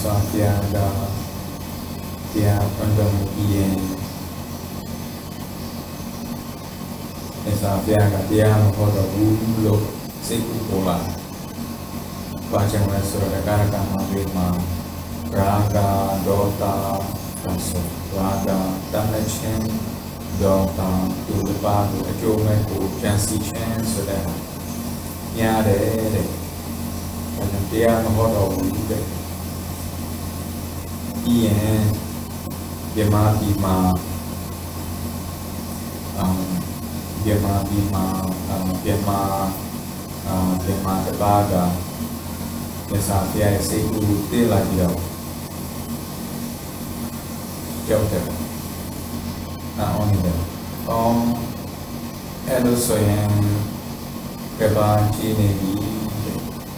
စွာဘုရားကတရားပွင့်တော်မူပြီးရင်မြတ်စွာဘုရားကတရားမဟောတော်ဘူးလို့စိတ်ကူပေါ်လာဘာကြောင့်လဲဆိုတော့ကာရကမှာဒီမှာရာဂဒေါသဒါဆိုရာဂတမချင်းဒေါသသူတစ်ပါးကိုအကျိုးမဲ့ကိုကြံစီခြင်းဆိုတဲ့ညားတယ်တဲ့တရားမဟောတော်ဘူးတဲ့ ပြီးရင်မြမပြီးမှာအမ်မြမပြီးမှာအမ်မြမအမ်မြမတပါးကမြတ်စွာဘုရားရဲ့စိတ်ကူးသိလာပြီးတော့ကြောက်တယ်နာအောင်နေတယ်။အော်အဲ့လိုဆိုရင်ကဘာကြည့်နေပြီ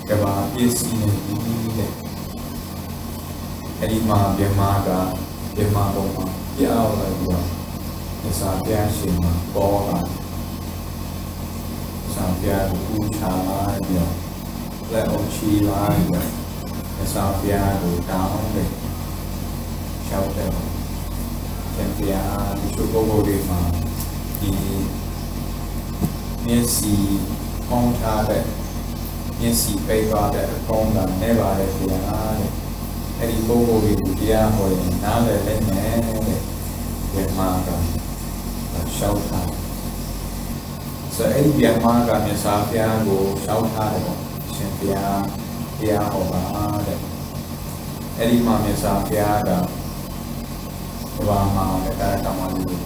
ကဘာပြည့်စည်နေပြီတဲ့ အဲ့ဒီမှာမြမကမြမပေါ်မှာပြောင်းလာပြီးတော့မြတ်စွာဘုရားရှင်မှာပေါ်လာဆံပြားကိုဦးချလာပြီးတော့လက်အောင်ချီလာပြီးတော့မြတ်စွာဘုရားကိုတောင်းတယ်ရှောက်တယ်သင်ပြားဒီချိုးပုဂ္ဂိုလ်တွေမှာဒီမျက်စိပေါင်းထားတဲ့မျက်စိပိတ်သွားတဲ့အကောင်းကနေပါတဲ့ဘုရားတဲ့ အဲ့ဒီပုဂ္ဂိုလ်တွေကိုတရားဟောရင်နားလည်လက်နဲ့တဲ့ဒီမှာကရှောက်ထားဆိုအဲ့ဒီဗျာမာကမြတ်စွာဘုရားကိုရှောက်ထားတယ်ပေါ့ရှင်ဘုရားတရားဟောပါတဲ့အဲ့ဒီမှာမြတ်စွာဘုရားကဘာမှလည်းတာတမန်လို့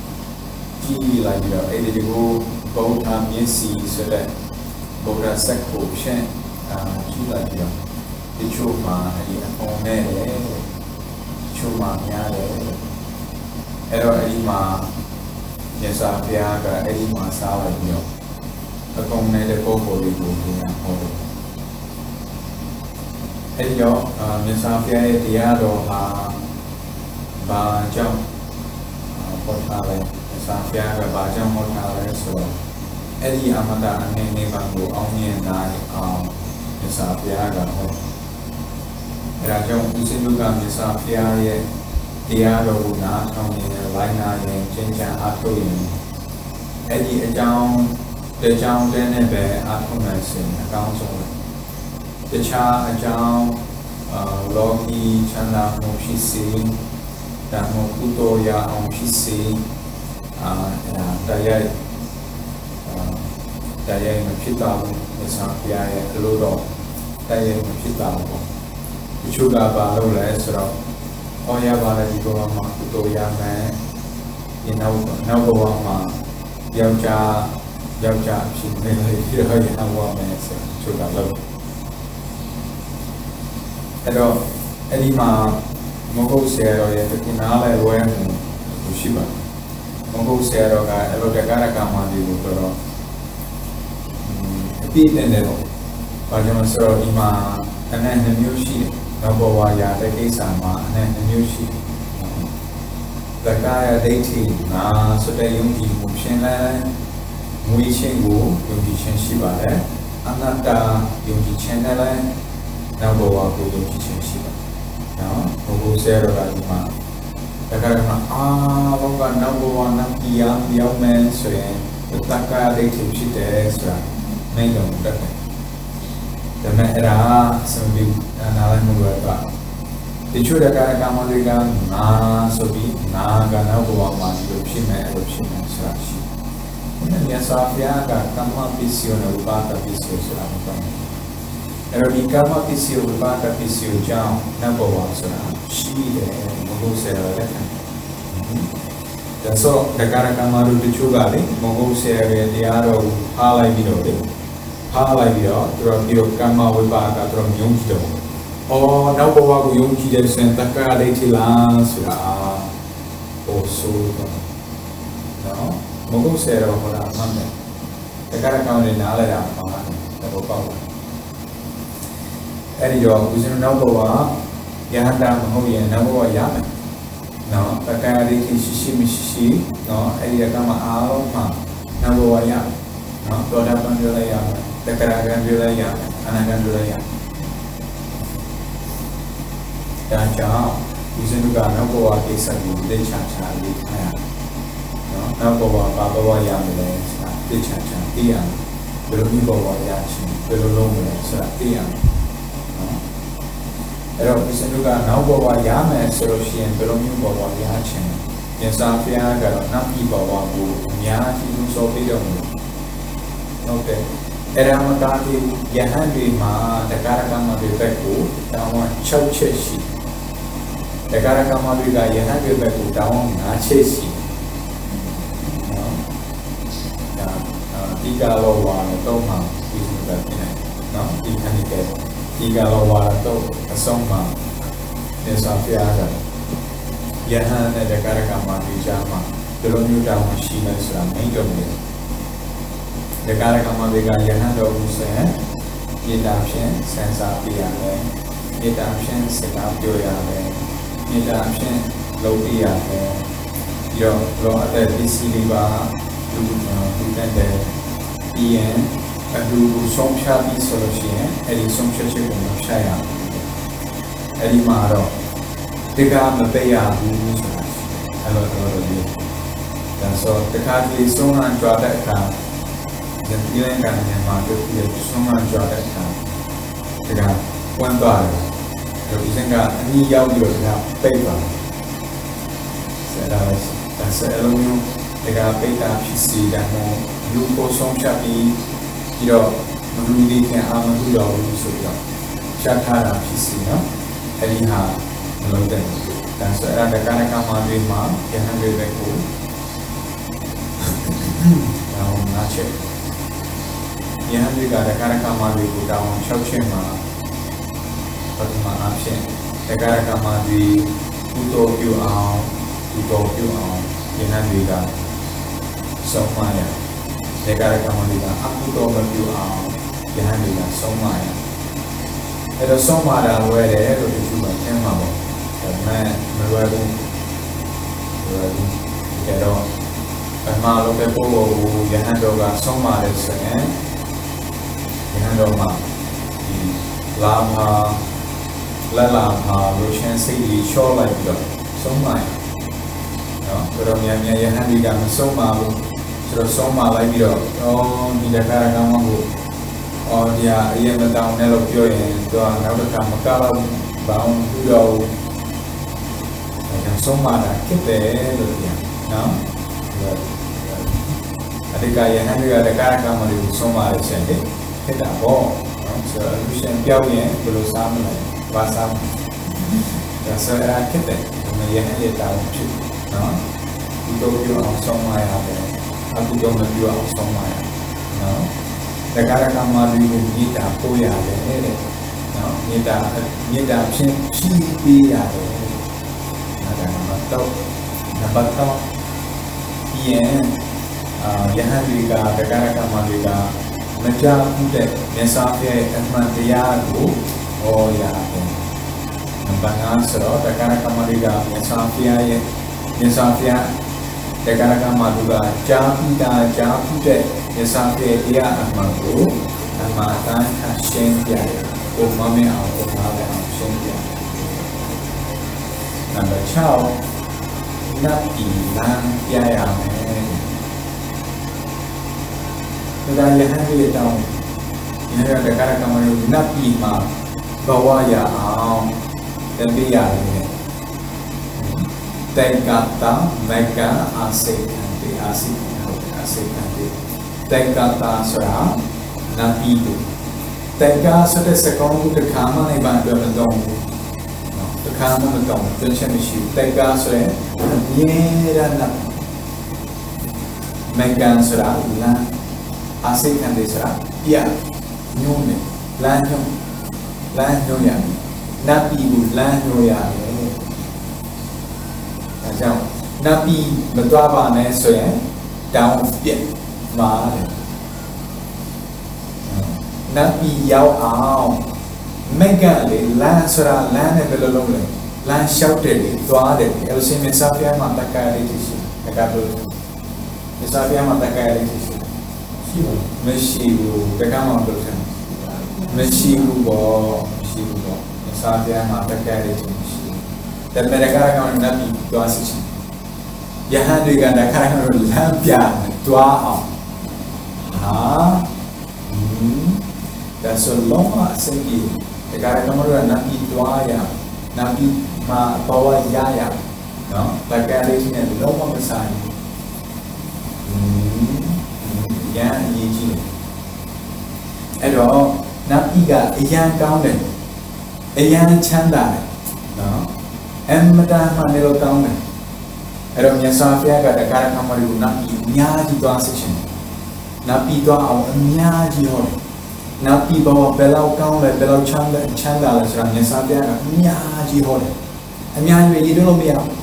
ကြည့်လိုက်ပြီးတော့အဲ့ဒီကိုဘုရားမျက်စိဆိုတဲ့ဘုရားစက်ကိုဖြင့်အာကြည့်လိုက်ပြီးတော့ ဒီချို့မှာအဲ့ဒီအပုံနဲ့တယ်ဒီချို့မှာများတယ်အဲ့တော့အဲ့ဒီမှာမြတ်စွာဘုရားကအဲ့ဒီမှာစားလိုက်ပြီးတော့အကုန်နဲ့တဲ့ပုဂ္ဂိုလ်လေးကိုပြန်ဟောတယ်အဲ့ဒီတော့မြတ်စွာဘုရားရဲ့တရားတော်ဟာဘာကြောင့်ဟောထားလဲမြတ်စွာဘုရားကဘာကြောင့်ဟောထားလဲဆိုတော့အဲ့ဒီအမတအနေနဲ့ဘာကိုအောင်မြင်နိုင်အောင်မြတ်စွာဘုရားကဟော အဲ့ဒါကြောင့်ဦးဇင်းတို့ကမြတ်စွာဘုရားရဲ့တရားတော်ကိုနားထောင်နေလိုက်နာရင်ကျင့်ကြံအားထုတ်ရင်အဲ့ဒီအကြောင်းတကြောင်းတည်းနဲ့ပဲအားထုတ်နိုင်စေအကောင်းဆုံးတခြားအကြောင်းအာလောကီချမ်းသာမှုဖြစ်စေဒါမှမဟုတ်ကုသိုလ်ရအောင်ဖြစ်စေအာတရားတရားမဖြစ်တာဘူးမြတ်စွာဘုရားရဲ့အလိုတော်တရားမဖြစ်တာဘူးဒီ ချို့ကဘာလို့လဲဆိုတော့ဩရပါလေဒီဘဝမှာကုသိုလ်ရမယ်ဒီနောက်နောက်ဘဝမှာယောက်ျားယောက်ျားဖြစ်နေလေဒီဟောရဟောမယ်ဆိုချို့ကလို့အဲ့တော့အဲ့ဒီမှာမဟုတ်ဆရာတော်ရဲ့တခုနားလဲဝဲမှုရှိပါမဟုတ်ဆရာတော်ကအဲ့လိုတက္ကရာကမှဒီကိုတော့အပြည့်နဲ့တယ်တော့ဘာကြောင့်ဆိုတော့ဒီမှာအနေနဲ့မျိုးရှိတယ် နောက်ဘဝရာတဲ့ကိစ္စမှာအနေနဲ့မျိုးရှိတယ်တက္ကရာဒိဋ္ဌိနာဆိုတဲ့ယုံကြည်မှုရှင်းလဲငွေချင်းကိုယုံကြည်ခြင်းရှိပါတယ်အနတ္တယုံကြည်ခြင်းနဲ့လည်းနောက်ဘဝကိုယုံကြည်ခြင်းရှိပါတယ်နော်ဘုဟုဆရာတော်ကဒီမှာတက္ကရာမှာအာဘောကနောက်ဘဝနောက်ပြည်အောင်ပြောင်းမယ်ဆိုရင်တက္ကရာဒိဋ္ဌိဖြစ်တယ်ဆိုတာမိန့်တော်မူတတ်တယ် ဒါပေမဲ့အဲ့ဒါအစံပြီးနားလည်မှုတွေပါတချို့တက္ကရာကမတွေကငါဆိုပြီးငါကနောက်ဘဝမှာဒီလိုဖြစ်မယ်အဲ့လိုဖြစ်မယ်ဆိုတာရှိတယ်။မြတ်စွာဘုရားကကမ္မပစ္စယောနဲ့ဥပါဒပစ္စယောဆိုတာမဟုတ်ဘူး။အဲ့တော့ဒီကမ္မပစ္စယောဥပါဒပစ္စယောကြောင့်နောက်ဘဝဆိုတာရှိတယ်မဟုတ်ဆရာလက်ခံ။ဒါဆိုတက္ကရာကမ္မတို့တချို့ကလေမဟုတ်ဆရာရဲ့တရားတော်ကိုအားလိုက်ပြီးတော့လေ အားလိုက်ပြီးတော့သူတို့ပြီးတော့ကမ္မဝိပါကသူတို့မြုံကြည့်တော့။အော်နောက်ဘဝကိုယုံကြည်တဲ့စင်တက္ကရာဒိဋ္ဌိလားဆိုတာဟိုဆိုတော့နော်မဟုတ်ဆရာတော်ဟောတာမှန်တယ်တက္ကရာကမ္မတွေနားလဲတာပါတော့ပေါက်တယ်အဲ့ဒီတော့ဦးဇင်းနောက်ဘဝယဟန္တာမဟုတ်ရင်နောက်ဘဝရမယ်နော်တက္ကရာဒိဋ္ဌိရှိရှိမရှိရှိနော်အဲ့ဒီကမ္မအားလုံးမှာနောက်ဘဝရနော်တောတာပန်ပြောလိုက်ရမယ် တက္ကရာကံပြောလိုက်ရမယ်အနာကံပြောလိုက်ရမယ်ဒါကြောင့်ဦးဇင်းတို့ကနောက်ဘဝကိစ္စကိုသိချာချာလေးထားရနော်နောက်ဘဝဘာဘဝရမလဲဆိုတာသိချာချာသိရမယ်ဘယ်လိုမျိုးဘဝရချင်းဘယ်လိုလုပ်မလဲဆိုတာသိရမယ်နော်အဲ့တော့ဦးဇင်းတို့ကနောက်ဘဝရမယ်ဆိုလို့ရှိရင်ဘယ်လိုမျိုးဘဝရချင်းပြန်စားဖျားကတော့နောက်ပြီးဘဝကိုအများကြီးလို့ဆိုပြီးတော့ဟုတ်တယ် အဲ့ဒါမှတာဒီယဟန်ဒီမှာတက္ကရာကမတွေဘက်ကိုတောင်းဝ6ချက်ရှိတက္ကရာကမတွေကယဟန်တွေဘက်ကိုတောင်းဝ9ချက်ရှိနော်ဒါဒီကလောဝါတော့မှဒီလိုပဲဖြစ်နေနော်ဒီခဏကဲဒီကလောဝါတော့အဆုံးမှာနေစာဖျားတာယဟန်နဲ့တက္ကရာကမတွေကြားမှာဘယ်လိုမျိုးတောင်းဝရှိလဲဆိုတာမိတ်တော့တယ် တက္ကရာကမတွေကယဟန်တော်ကိုဆိုရင်မြေတာဖြင့်စံစာပြရမယ်မြေတာဖြင့်စကားပြောရမယ်မြေတာဖြင့်လုပ်ပြရမယ်ပြီးတော့လောအသက်ပစ္စည်းတွေပါလူလူတဲ့တဲ့ပြီးရင်အလူဆုံးဖြတ်ပြီးဆိုလို့ရှိရင်အဲ့ဒီဆုံးဖြတ်ချက်ကိုမဖြတ်ရဘူးအဲ့ဒီမှာတော့တက္ကမပေးရဘူးဆိုတာအဲ့လိုတော့ဒီဒါဆိုတက္ကတိဆုံးဟန်ကြွားတဲ့အခါ ဒီလိုကံနဲ့မှာတို့ဒီဆုံးဟန်ကြွားတဲ့အခါတက္ကဝင်သွားတယ်ဒီစင်ကအနည်းရောက်ပြီးတော့ဒါပိတ်သွားဆက်လာတယ်ဒါဆက်အလုံးမျိုးတက္ကပိတ်တာဖြစ်စီတယ်ဟောလူကိုဆုံးဖြတ်ပြီးပြီးတော့မလူဒီကအာမလူတော်ဘူးဆိုပြီးတော့ရှားထားတာဖြစ်စီနော်အဲ့ဒီဟာမလုပ်တဲ့ဒါဆိုအဲ့ဒါတက္ကနကမှာတွေမှာယဟန်တွေပဲကိုဒါဟောငါချက် ယဟန်တွေကတက္ကနကမှာတွေကိုတောင်း6ချက်မှာပထမအဖြစ်တက္ကနကမှာတွေကုသိုလ်ပြုအောင်ကုသိုလ်ပြုအောင်ယဟန်တွေကဆုံးမရတက္ကနကမှာတွေကအကုသိုလ်မပြုအောင်ယဟန်တွေကဆုံးမရအဲ့တော့ဆုံးမတာလွယ်တယ်လို့ဒီလိုမှသင်မှာပေါ့ဒါပေမဲ့မလွယ်ဘူးမလွယ်ဘူးကြတော့ပထမလုပ်တဲ့ပုဂ္ဂိုလ်ကိုယဟန်တော်ကဆုံးမတယ်ဆိုရင် ယဟန်တော်မှာဒီလာမလက်လာမှာလိုချင်စိတ်ကြီးချောလိုက်ပြီးတော့ဆုံးမရနော်ဘယ်တော့မြန်မြန်ယဟန်ဒီကမဆုံးမဘူးဆိုတော့ဆုံးမလိုက်ပြီးတော့အော်ဒီတခါကမှမဟုတ်အော်ဒီအရင်မတောင်းနဲ့လို့ပြောရင်သူကနောက်တစ်ခါမကတော့ဘာမှမပြုတော့ဘူးအဲဒါဆုံးမတာဖြစ်တယ်လို့ပြောနော်အဓိကယဟန်တွေကတကားကမလေးကိုဆုံးမရခြင်းလေ ဖြစ်တာပေါ့နော်ဆိုတော့လူရှင်ပြောင်းရင်ဘယ်လိုစားမလဲဘာစားမလဲဒါဆိုရဖြစ်တယ်ဒီယဟန်ရဲ့တာဝန်ဖြစ်နော်ဒီတော့ပြောအောင်ဆုံးမရတယ်အခုတော့မပြောအောင်ဆုံးမရနော်တကားကမလေးကိုမြေတာပို့ရတယ်တဲ့နော်မြေတာမြေတာဖြင့်ဖြီးပေးရတယ်အဲ့ဒါမှတော့နံပါတ်တော့ပြန်အာယဟန်တွေကတက္ကရာကမတွေက မကြဘူးတဲ့မြတ်စွာဘုရားအမှန်တရားကိုဟောရတယ်။နံပါတ်5ဆိုတော့တက္ကရာကမတွေကမြတ်စွာဘုရားရဲ့မြတ်စွာဘုရားတက္ကရာကမတွေကကြားပြီးတာကြားပြီးတဲ့မြတ်စွာဘုရားတရားအမှန်ကိုအမှန်တမ်းရှင်းပြတယ်။ကိုမမေအောင်ကိုနားလည်အောင်ရှင်းပြတယ်။နံပါတ်6နတ်ပြည်လမ်းပြရမယ် ဒါယဟန်ရဲ့တောင်းယဟန်တကားကမလို့နတ်ပြည်မှာဘဝရအောင်တတိယရတယ်တေကတာမေကအာစေခံတေအာစီဟုတ်အာစေခံတေတေကတာဆိုတာနတ်ပြည်ကိုတေကဆိုတဲ့စကောင်းကိုတခါမှနိုင်ပါတော့မတော့ဘူးတခါမှမတော့ဘူးတင်ချက်မရှိဘူးတေကဆိုရင်မြေရနတ်မေကန်ဆိုတာလမ်း အာစိတ်ခံတယ်ဆိုတာပြညုံးတယ်လမ်းညုံးလမ်းညုံးရတယ်နတ်ပြည်ကိုလမ်းညုံးရတယ်ဒါကြောင့်နတ်ပြည်မသွားပါနဲ့ဆိုရင်တောင်းပြက်မှာတယ်နတ်ပြည်ရောက်အောင်မက်ကလေလမ်းဆိုတာလမ်းနဲ့ဘယ်လိုလုပ်လဲလမ်းလျှောက်တယ်လေသွားတယ်အဲ့လိုစင်မစာပြမှာတက္ကရာလေးရှိတက္ကရာလို့မစာပြမှာတက္ကရာလေးရှိ ရှိပါမရှိဘူးတက္ကမလို့ထင်မရှိဘူးပေါ့မရှိဘူးပေါ့စာပြမှာတက္ကရာလေးရှိဒါပေမဲ့တကားကောင်နတ်ပြည်သွားစစ်ချင်ယဟန်တွေကတကားကောင်လမ်းပြသွားအောင်ဟာဒါဆိုလုံးဝအစိမ့်ကြီးတကားကောင်တို့ကနတ်ပြည်သွားရနတ်ပြည်မှာဘဝရရနော်တကားလေးနဲ့လုံးဝမဆိုင်ဘူး ရန်အရေးကြီးတယ်အဲ့တော့နတ်ပြည်ကအရန်ကောင်းတယ်အရန်ချမ်းသာတယ်နော်အမတန်မှလည်းတော့ကောင်းတယ်အဲ့တော့မြတ်စွာဘုရားကတက္ကရာကမလူနာပြီးအများကြီးသွားစစ်ရှင်နာပြီးသွားအောင်အများကြီးဟောတယ်နာပြီးဘောဘယ်လောက်ကောင်းလဲဘယ်လောက်ချမ်းသာချမ်းသာလဲဆိုတာမြတ်စွာဘုရားကအများကြီးဟောတယ်အများကြီးရည်လို့မရဘူး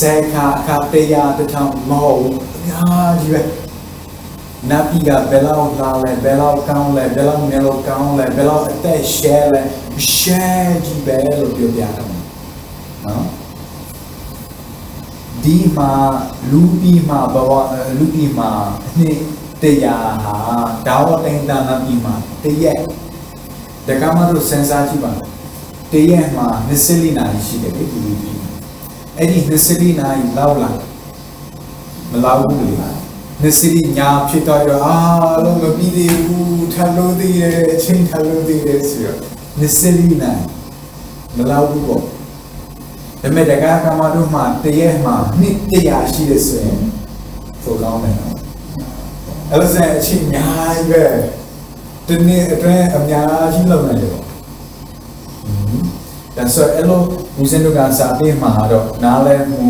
ဇေခါအခါတရားတစ်ထောင်မဟုတ်ဘူးအများကြီးပဲ နတ်ပြည်ကဘယ်လောက်လာလဲဘယ်လောက်ကောင်းလဲဘယ်လောက်မျက်လုံးကောင်းလဲဘယ်လောက်အသက်ရှဲလဲရှဲကြီးပဲလို့ပြောပြတယ်နော်ဒီမှာလူပြီးမှာဘဝလူပြီးမှာနှစ်တရားဟာဒါဝတိန်တနာပြီးမှာတရက်တက္ကမတို့စဉ်းစားကြည့်ပါတရက်မှာ20လနာရီရှိတယ်လေဒီလူပြီးအဲ့ဒီ20နာရီလောက်လာမလောက်ဘူးလေ 20ညာဖြစ်တော့ရအာလုံးမပြီးသေးဘူးထပ်လို့သေးတယ်အချိန်ထပ်လို့သေးတယ်ဆိုတော့20နာရီမလောက်ဘူးပေါ့ဒါပေမဲ့တက္ကကမတို့မှာတရက်မှာနှစ်တရားရှိတယ်ဆိုရင်သို့ကောင်းတယ်နော်အဲ့လိုဆိုအချိန်များကြီးပဲဒီနေ့အတွင်းအများကြီးလုပ်နိုင်တယ်ပေါ့ဒါဆိုအဲ့လိုဦးဇင်းတို့ကစာပေမှာတော့နားလဲမှု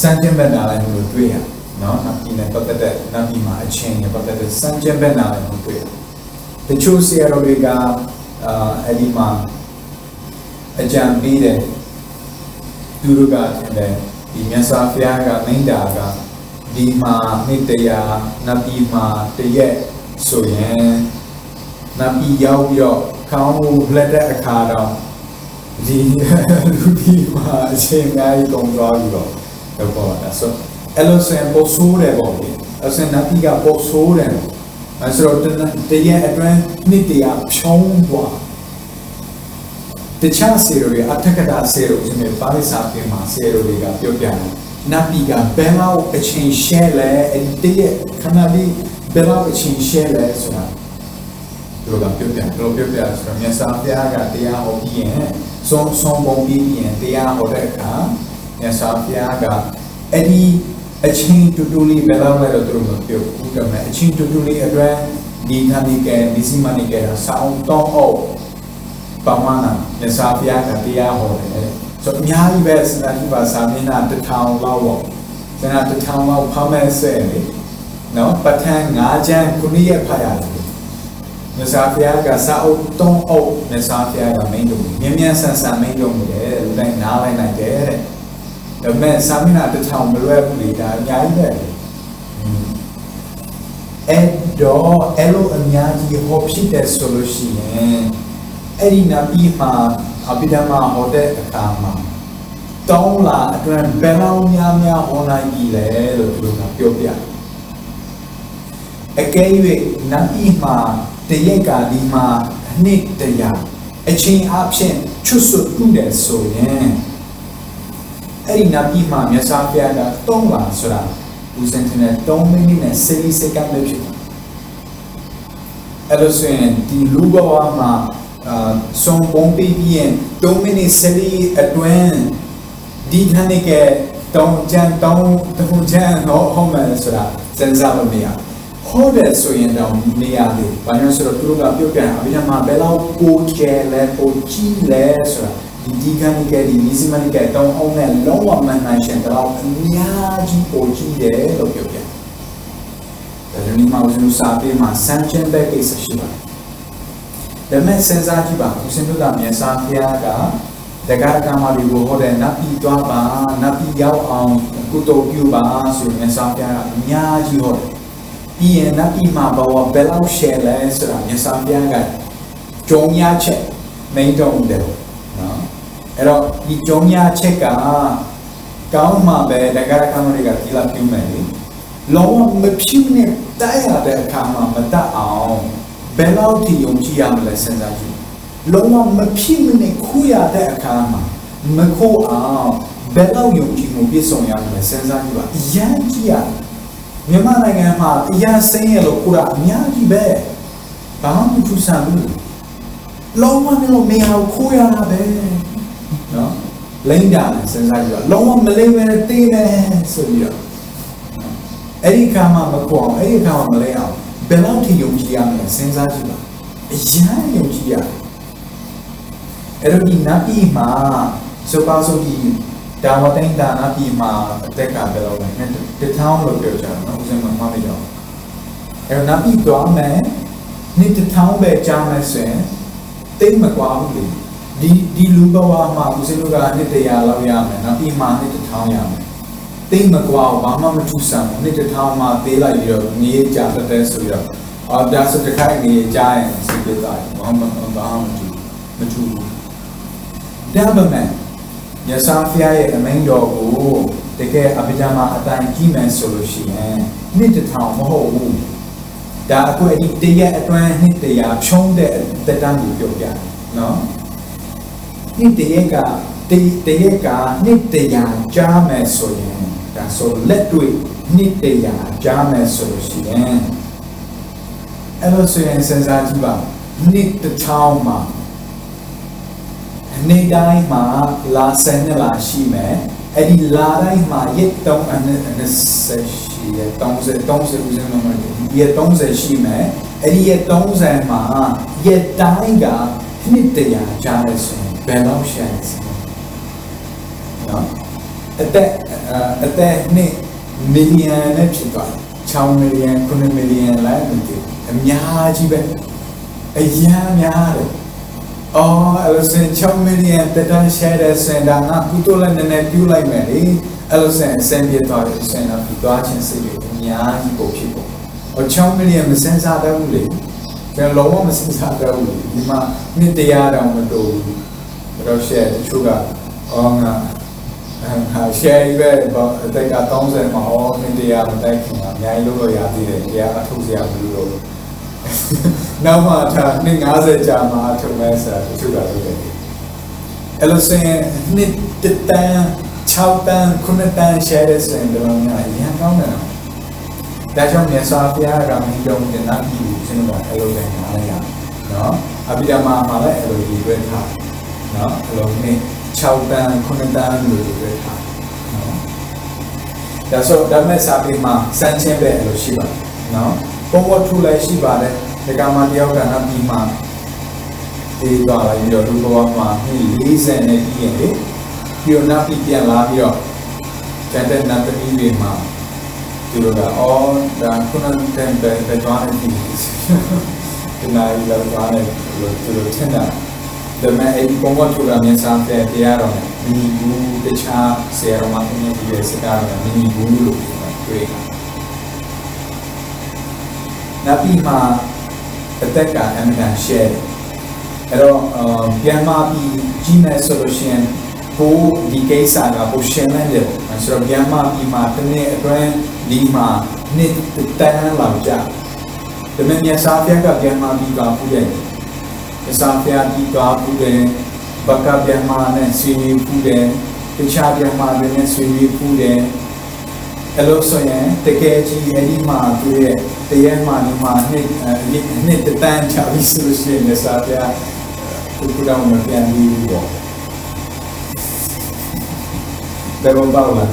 စံကျင်မဲ့နားလဲမှုလို့တွေ့ရ နော်နောက်ပြီးလည်းပတ်သက်တဲ့နောက်ပြီးမှာအချိန်နဲ့ပတ်သက်တဲ့စံကျင်မဲ့နားလဲမှုတွေ့ရတချို့ဆရာတော်တွေကအာအဲ့ဒီမှာအကြံပေးတယ်သူတို့ကလည်းဒီမြတ်စွာဘုရားကမိန့်တာကဒီမှာမိတ္တရာနတ်ပြည်မှာတရက်ဆိုရင်နတ်ပြည်ရောက်ပြီးတော့ခေါင်းကိုလက်တဲ့အခါတော့ဒီလူဒီမှာအချိန်အများကြီးကုန်သွားပြီးတော့တော့ပေါ့ဒါဆို အဲ့လိုဆိုရင်ပို့ဆိုးတယ်ပေါ့လေအဲ့ဆိုနတ်ပြည်ကပို့ဆိုးတယ်အဲ့ဆိုတော့တရက်အတွင်းနှစ်တရာဖြုံးသွားတခြားဆေရိုတွေအထက်ကတာဆေရိုဒီနေ့ပါရိစာပြေမှာဆေရိုတွေကပြောပြတယ်နတ်ပြည်ကဘယ်လောက်အချိန်ရှဲလဲအဲ့ဒီတရက်ခဏလေးဘယ်လောက်အချိန်ရှဲလဲဆိုတာသူတို့ကပြောပြတယ်သူတို့ပြောပြဆိုတော့မြတ်စွာဘုရားကတရားဟောပြီးရင်ဆုံးဆုံးပုံပြီးရင်တရားဟောတဲ့အခါမြတ်စွာဘုရားကအဲ့ဒီ အချင်းတူတူလေးဘယ်လောက်လဲတော့သူတို့မပြောဘူးဒါပေမဲ့အချင်းတူတူလေးအတွက်ဒီခဏလေးကဒီစီမနီကဆောင်းတော့အောင်ပမာဏမြတ်စွာဘုရားကတရားဟောတယ်ဆိုအများကြီးပဲစနာတိပါစာမျက်နှာတစ်ထောင်လောက်ပေါ့စနာတစ်ထောင်လောက်ဖောင်းမဲ့ဆဲလေနော်ပဋ္ဌာန်း၅ချမ်းခုနှစ်ရက်ဖတ်ရတယ်မြတ်စွာဘုရားကစာအုပ်၃အုပ်မြတ်စွာဘုရားကမိန့်လို့မြင်းမြန်းဆန်ဆန်မိန့်လို့တယ်လူတိုင်းနားလိုက်နိုင်တယ်တဲ့ ဒါပေမဲ့စာမျက်နှာတစ်ထောင်မလွယ်ဘူးလေဒါအများကြီးပဲအဲ့တော့အဲ့လိုအများကြီးဟောဖြစ်တယ်ဆိုလို့ရှိရင်အဲ့ဒီနဗီမှာအပိဓမ္မာဟောတဲ့အခါမှာတောင်းလာအတွင်းဘယ်လောက်များများဟောနိုင်ပြီလဲလို့သူတို့ကပြောပြအကယ်၍နဗီမှာတရက်ကဒီမှာအနှစ်တရာအချင်းအဖြစ်ချွတ်ဆွတ်တူတယ်ဆိုရင် အဲ့ဒီနဗီမှာမြတ်စွာဘုရားကတောင်းလာဆိုတာဦးစင်တင်တဲ့3မိနစ်နဲ့10စက္ကန့်ပဲဖြစ်တယ်အဲ့လိုဆိုရင်ဒီလူဘဝမှာအာဆုံးပုံပြီးပြီးရင်3မိနစ်စလီအတွင်းဒီခဏကတောင်းချန်တောင်းတောင်းချန်တော့ဟောမယ်ဆိုတာစဉ်းစားလို့မရဟောတယ်ဆိုရင်တော့နေရာလေးဘာလို့ဆိုတော့သူတို့ကပြုတ်ပြန်အပြင်မှာဘယ်လောက်ကိုကျဲလဲကိုကြီးလဲဆိုတာ ဒီဒီခဏကဒီမီဇမန်ကတောင်းအောင်နဲ့လုံးဝမနိုင်ရှင်တော့အများကြီးကိုကြီးတယ်လို့ပြောပြတယ်ဒါကြောင့်ဒီမှာဦးဇင်းစာပေမှာစံချင်တဲ့ကိစ္စရှိပါတယ်ဒါမဲ့စဉ်းစားကြည့်ပါဦးစင်တို့ကမြတ်စွာဘုရားကတက္ကရာကမတွေကိုဟောတဲ့နတ်ပြည်သွားပါနတ်ပြည်ရောက်အောင်ကုသိုလ်ပြုပါဆိုရင်မြတ်စွာဘုရားကအများကြီးဟောတယ်ပြီးရင်နတ်ပြည်မှာဘဝဘယ်လောက်ရှယ်လဲဆိုတာမြတ်စွာဘုရားကကြုံရချက်မိန်တော်တယ်နော် အဲ့တော့ဒီကြုံရချက်ကကောင်းမှပဲတက္ကရာကမတွေကဒီလာပြုမယ်လေလုံးဝမဖြူနဲ့တိုက်ရတဲ့အခါမှာမတတ်အောင်ဘယ်လောက်ထိယုံကြည်ရမလဲစဉ်းစားကြည့်လုံးဝမဖြစ်မနဲ့ခူးရတဲ့အခါမှာမခိုးအောင်ဘယ်လောက်ယုံကြည်မှုပြည့်စုံရမလဲစဉ်းစားကြည့်ပါအရန်ကြည့်ရမြန်မာနိုင်ငံမှာအရန်စိမ့်ရလို့ကိုယ်ကအများကြီးပဲဘာမှမထူးဆန်းဘူးလုံးဝမလို့မရဘူးခိုးရတာပဲနော် လိမ့်တာစဉ်းစားကြည့်ပါလုံးဝမလိမ့်ပဲတေးမယ်ဆိုပြီးတော့အဲ့ဒီကမှမကွအောင်အဲ့ဒီကမှမလိမ့်အောင်ဘယ်လောက်ထိယုံကြည်ရမလဲစဉ်းစားကြည့်ပါအရန်ယုံကြည်ရတယ်အဲ့တော့ဒီနတ်ပြည်မှာဆိုပါဆိုဒီဒါဝတိန်ဒါနပြည်မှာအသက်ကဘယ်လောက်လဲနဲ့တထောင်လို့ပြောကြတယ်နော်ဦးဇင်းမမှတ်မိတော့အဲ့တော့နတ်ပြည်သွားမယ်နှစ်တထောင်ပဲကြားမယ်ဆိုရင်တိတ်မကွာဘူးလေ ဒီဒီလူဘဝမှာဦးဇင်းတို့ကနှစ်တရာလောက်ရမယ်နတ်ပြည်မှာနှစ်တထောင်ရမယ်တိတ်မကွာဘူးဘာမှမထူးဆန်းဘူးနှစ်တထောင်မှာသေးလိုက်ပြီးတော့နေကြတဲ့ဆိုပြီးတော့အော်ဒါဆိုတခိုင်နေကြရင်စိတ်ပြတ်သွားတယ်ဘာမှဘာမှမထူးမထူးဘူးဒါပေမဲ့မြတ်စွာဘုရားရဲ့အမိန့်တော်ကိုတကယ်အပိဓမ္မာအတိုင်းကြည့်မယ်ဆိုလို့ရှိရင်နှစ်တစ်ထောင်မဟုတ်ဘူးဒါအခုအဒီတရက်အတွင်းနှစ်တရာဖြုံးတဲ့တက်တန်းကိုပြောပြတယ်နော် နှစ်တရက်ကတတရက်ကနှစ်တရာကြားမယ်ဆိုရင်ဒါဆိုလက်တွေ့နှစ်တရာကြားမယ်ဆိုလို့ရှိရင်အဲ့လိုဆိုရင်စဉ်းစားကြည့်ပါနှစ်တစ်ထောင်မှာနေ့တိုင်းမှာလာဆယ်နှစ်လာရှိမယ်အဲ့ဒီလာတိုင်းမှာရက်တုံးအနည်းရှိရ30 30ဦးစင်းလုံးရက်30ရှိမယ်အဲ့ဒီရက်30မှာရက်တိုင်းကနှစ်တရာကြားရဆိုရင် ဘယ်လောက်ရှာလဲနော်အသက်အသက်နှစ်မီလီယံနဲ့ဖြစ်သွား6မီလီယံ9မီလီယံလိုက်မသိအများကြီးပဲအများများတယ်အော်အဲ့လိုစင်6 million တက်တန်း share တဲ့စင်ဒါငါကုသိုလ်လည်းနည်းနည်းပြုလိုက်မယ်လေအဲ့လိုစင်အစင်ပြသွားတယ်စင်တော့ပြီးသွားခြင်းစိတ်တွေအများကြီးပုံဖြစ်ပုံအော်6 million မစင်စားတတ်ဘူးလေကျွန်တော်လုံးဝမစင်စားတတ်ဘူးဒီမှာနှစ်တရားတောင်မတိုးဘူးဘယ် တော့ share တချို့ကအော်ငါဟာ share ပဲပေါ့အတက်က30မှာအော်နှစ်တရားမတိုက်ခင်ကအများကြီးလုပ်လို့ရသေးတယ်တရားအထုတ်စရာမလိုတော့နောက်မှထားနှစ်90ကြာမှအထုံးမဲဆိုတာတချို့ကလုပ်တယ်အဲ့လိုဆိုရင်နှစ်တန်း6တန်း9တန်း share တဲ့ဆိုရင်တော့များအရင်ကောင်းတယ်နော်ဒါကြောင့်မြတ်စွာဘုရားကမင်းတို့တင်တာပြီစဉ်းစားအဲ့လိုပဲနားလိုက်ရနော်အပိဓမ္မာမှာလည်းအဲ့လိုဒီတွေ့ထား နော်အဲ့လိုနှစ်6တန်း9တန်းလို့တွေ့ထားနော်ဒါဆိုဒါမဲ့စာပေမှာစမ်းချင်းပဲအဲ့လိုရှိပါတယ်နော်ပုံဝတ်ထူလည်းရှိပါတယ်ဒီကမှတယောက်ကနာပြီးမှဒီသွားလာပြီးတော့လူဘဝမှာ40နဲ့ပြီးရင်လေပြီးတော့နာပြီးပြန်လာပြီးတော့ကျန်တဲ့နတ်သမီးတွေမှာသူတို့ကအော်ဒါခုနကတည်းကပဲသွားနေပြီဒီနိုင်လောက်သွားနေလို့သူတို့ထင်တာ ဒါပေမဲ့အဲ့ဒီပုံမထူတာမြန်စားတဲ့တရားတော်မီနီဘူးတခြားဆရာတော်မခင်ရဲ့ဒီရဲ့စကားတော်မီနီဘူးလို့တွေ့တာ။နောက်ပြီးမှအသက်ကအမှန်ရှယ်အဲ့တော့ပြန်မပြီးကြီးမဲ့ဆိုလို့ရှိရင်ကိုဒီကိစ္စကကိုရှင်းလင်းတယ်ပေါ့။ဆိုတော့ပြန်မပြီးမှတနေ့အတွင်းဒီမှာနေ့တန်းလာကြ။ဒါပေမဲ့မြတ်စွာဘုရားကပြန်မပြီးပါဘူးရဲ့။ အစာဖျားပြီးသွားပူတယ်ဘကပြမာနဲ့ဆွေးပူတယ်တခြားပြမာနဲ့ဆွေးပူတယ်အဲ့လိုဆိုရင်တကယ်ကြီးအဲ့ဒီမှာသူရဲ့တရက်မှဒီမှာနှစ်နှစ်တပန်းချပြီးဆိုလို့ရှိရင်လည်းစာပြကိုကူတော်မပြန်ပြီးပေါ့ဘယ်ဘောပေါ့လား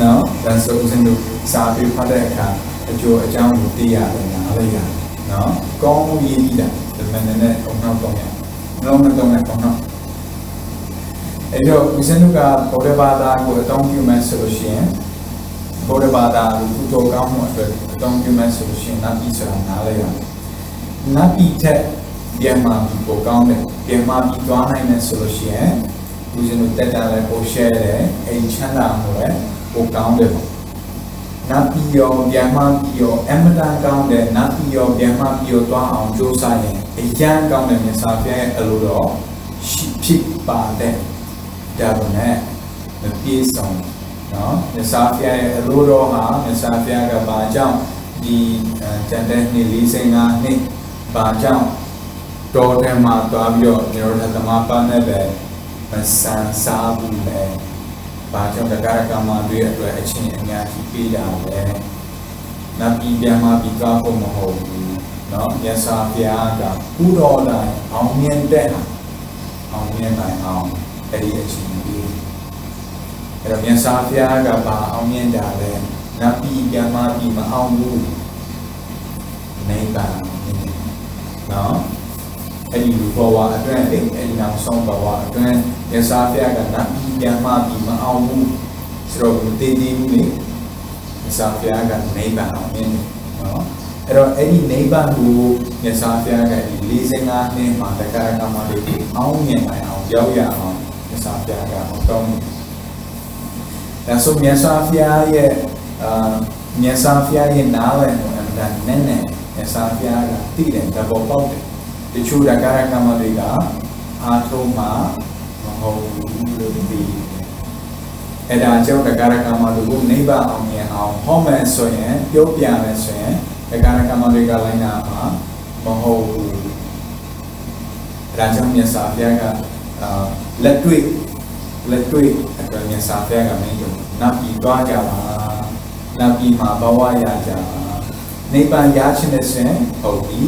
နော်ဒါဆိုဦးစင်တို့စာပြဖတ်တဲ့အခါအကျိုးအကြောင်းကိုသိရတယ်နားလည်ရတယ်နော်ကောင်းမှုရည်ရည်တယ် ဒါပေမဲ့နည်းနည်းပုံနှောက်ပုံရနောက်မှတော့ပုံနှောက်အဲ့တော့ဦးဇင်းတို့ကဗုဒ္ဓဘာသာကိုအတောင်းပြုမယ်ဆိုလို့ရှိရင်ဗုဒ္ဓဘာသာကိုသူတော်ကောင်းမှုအတွက်အတောင်းပြုမယ်ဆိုလို့ရှိရင်နတ်ပြည်ဆိုတာနားလည်ရမယ်နတ်ပြည်ထက်မြန်မာပြည်ကိုကောင်းတယ်မြန်မာပြည်သွားနိုင်တယ်ဆိုလို့ရှိရင်ဦးဇင်းတို့တက်တာလည်းပိုရှဲတယ်အိမ်ချမ်းသာမှုလည်းပိုကောင်းတယ်ပေါ့ နတ်ပြည်ရောပြန်မှပြည်ရောအမတန်ကောင်းတဲ့နတ်ပြည်ရောပြန်မှပြည်ရောသွားအောင်ကြိုးစားရင်အကျဉ်းကောင်းတဲ့မြတ်စွာဘုရားရဲ့အလိုတော်ဖြစ်ပါတဲ့ဒါပေမဲ့မပြေဆောင်နော်မြတ်စွာဘုရားရဲ့အလိုတော်ဟာမြတ်စွာဘုရားကဘာကြောင့်ဒီတန်တဲ့နှစ်45နှစ်ဘာကြောင့်တော်ထဲမှာသွားပြီးတော့ကျွန်တော်တို့ဓမ္မပန်းနဲ့ပဲမဆန်စားဘူးလေ ဘာကြောင့်တက္ကရာကမှာတွေ့ရအတွက်အချင်းအများကြီးပေးတာလဲ။နတ်ပြည်ပြန်မှာပြီးကားဖို့မဟုတ်ဘူး။နော်မြတ်စွာဘုရားကကုတော်တိုင်းအောင်မြင်တဲ့အောင်မြင်နိုင်အောင်အဲ့ဒီအချင်းကြီး။အဲ့တော့မြတ်စွာဘုရားကဘာအောင်မြင်တာလဲ။နတ်ပြည်ပြန်မှာပြီးမအောင်ဘူး။နေတာနော်အဲ့ဒီဘဝအတွင်းအဲ့ဒီနောက်ဆုံးဘဝအတွင်းရစာပြကနတ် ပြည်ပြန်မှပြီးမအောင်ဘူးဆိုတော့တည်တည်ဘူးလေရစာဖျားကနိဗ္ဗာန်အောင်မြင်တယ်နော်အဲ့တော့အဲ့ဒီနိဗ္ဗာန်ကိုရစာဖျားကဒီ45နှစ်မှာတက္ကရာကမလေးအောင်မြင်နိုင်အောင်ရောက်ရအောင်ရစာဖျားကဟောတော်မူဒါဆိုမြတ်စွာဘုရားရဲ့အာမြတ်စွာဘုရားရဲ့နားလည်မှုအမှန်တန်နဲ့နဲ့မြတ်စွာဘုရားကတည်တယ်တဘောပေါက်တယ်တချို့တက္ကရာကမတွေကအာထုံးမှာမ ဟုတ်ဘူးလို့ဒီအဲ့ဒါကြောင့်တက္ကရာကမတို့နိဗ္ဗာန်အောင်မြင်အောင်ဟောမယ်ဆိုရင်ပြောပြမယ်ဆိုရင်တက္ကရာကမတွေကလိုက်နာမှာမဟုတ်ဘူးအဲ့ဒါကြောင့်မြတ်စွာဘုရားကအာလက်တွေ့လက်တွေ့အတွက်မြတ်စွာဘုရားကမင်းတို့နတ်ပြည်သွားကြပါနတ်ပြည်မှာဘဝရကြပါနိဗ္ဗာန်ရချင်တဲ့ဆိုရင်ဟုတ်ပြီ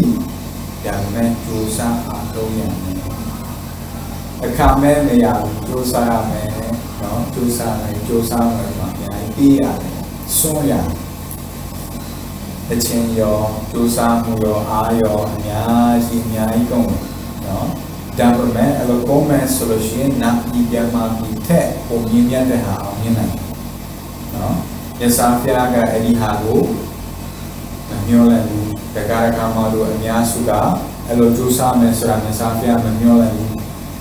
ဒါပေမဲ့ကြိုးစားအားထုတ်ရမယ် အခါမဲ့မရဘူးကြိုးစားရမယ်နော်ကြိုးစားမယ်ကြိုးစားမယ်မှာအများကြီးပြီးရတယ်စွန့်ရတယ်အချင်းရောကြိုးစားမှုရောအားရောအများကြီးအများကြီးကုန်နော်ဒါပေမဲ့အဲ့လိုပုံမဲ့ဆိုလို့ရှိရင်နတ်ပြည်ပြန်มาပြီးထက်ပုံမြင်မြတ်တဲ့ဟာအောင်မြင်နိုင်နော်ယစာဖျားကအဲ့ဒီဟာကိုမမျောလဲဘူးတက္ကရာကမတို့အများစုကအဲ့လိုကြိုးစားမယ်ဆိုတာမြတ်စွာဘုရားမမျောလိုက်ဘူး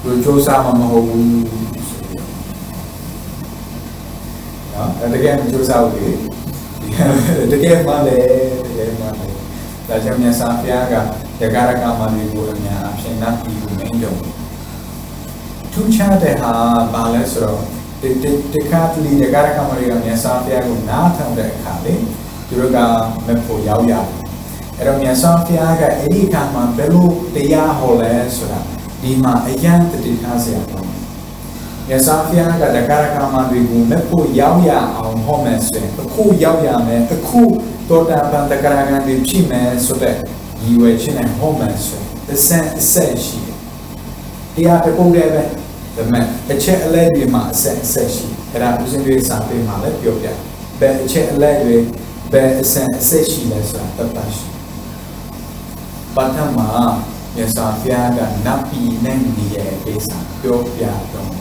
သူကြိုးစားမှမဟုတ်ဘူးဆိုပြီးနော်တကယ်မကြိုးစားဘူးလေတကယ်မှလည်းတကယ်မှလည်းဒါကြောင့်မြတ်စွာဘုရားကတက္ကရာကမတွေကိုအများအဖြစ်နတ်ပြည်ကိုမင်းကြောင့်ထူးခြားတဲ့ဟာဘာလဲဆိုတော့ဒီဒီခါတလီတက္ကရာကမတွေကမြတ်စွာဘုရားကိုနားထောင်တဲ့အခါလေသူတို့ကမဖို့ရောက်ရတယ်အဲ့တော့မြတ်စွာဘုရားကအဲ့ဒီအခါမှာဘယ်လိုတရားဟောလဲဆိုတာ ဒီမှာအယံတတိထားစရာပေါ့မြတ်စွာဘုရားကတက္ကရာကမတွေကိုမဖို့ရောက်ရအောင်ဟောမယ်ဆိုရင်အခုရောက်ရမယ်အခုတောတာပန်တက္ကရာကံတွေဖြစ်မယ်ဆိုတဲ့ရည်ရွယ်ချက်နဲ့ဟောမယ်ဆိုရင်အစံအဆက်ရှိတယ်တရားတစ်ပုဒ်တည်းပဲဒါပေမဲ့အချက်အလက်တွေမှာအဆက်အဆက်ရှိအဲ့ဒါဦးဇင်းတွေစာပေမှာလည်းပြောပြဘယ်အချက်အလက်တွေဘယ်အဆက်အဆက်ရှိလဲဆိုတာတတ်တရှိပထမ မြတ်စွာဘုရားကနတ်ပြည်နဲ့နေရတဲ့ကိစ္စပြောပြတော့